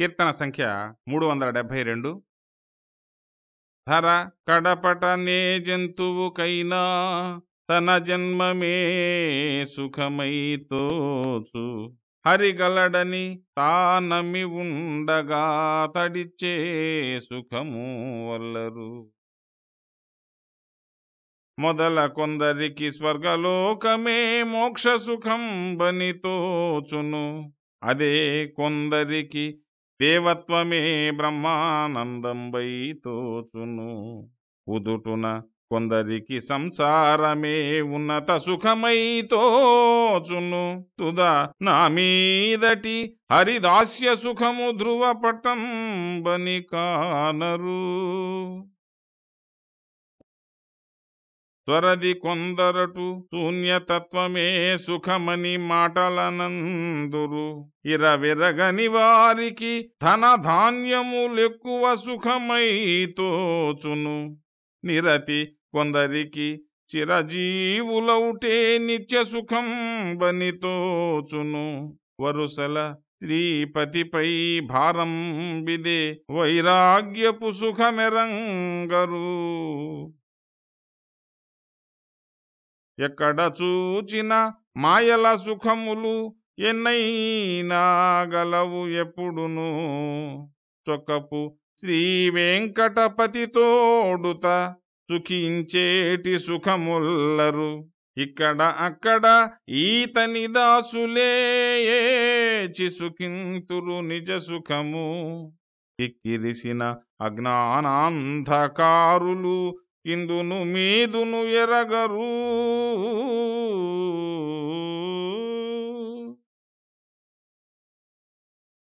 కీర్తన సంఖ్య మూడు వందల డెబ్భై రెండు ధర కడపటనే జంతువుకైనా తన జన్మమే సుఖమైతోచు. హరిగలడని తానమి ఉండగా తడిచే సుఖము వల్లరు. మొదల కొందరికి స్వర్గలోకమే మోక్ష సుఖం బనితోచును. అదే కొందరికి దేవత్వమే బ్రహ్మానందంబై తోచును. ఉదుటున కొందరికి సంసారమే ఉన్నత సుఖమై తోచును. తుదా నా మీదటి హరిదాస్య సుఖము ధ్రువపటం బని కానరు. త్వరది కొందరటు శూన్యతత్వమే సుఖమని మాటలనందురు. ఇరవిరగని వారికి ధన ధాన్యములెక్కువ సుఖమై తోచును నిరతి కొందరికి చిరజీవులౌటే నిత్య సుఖం బని తోచును వరుసల శ్రీపతిపై భారం బిదే వైరాగ్యపు సుఖమెరంగరు. ఎక్కడ చూచిన మాయల సుఖములు ఎన్నైనా గలవు ఎప్పుడును. చొక్కపు శ్రీ వెంకటపతి తోడుత సుఖించేటి సుఖముల్లరు. ఇక్కడ అక్కడ ఈతని దాసులే ఏచి సుఖింతురు నిజ సుఖము. ఇక్కిరిసిన అజ్ఞానాంధకారులు ఇందును మీదును ఎరగరు.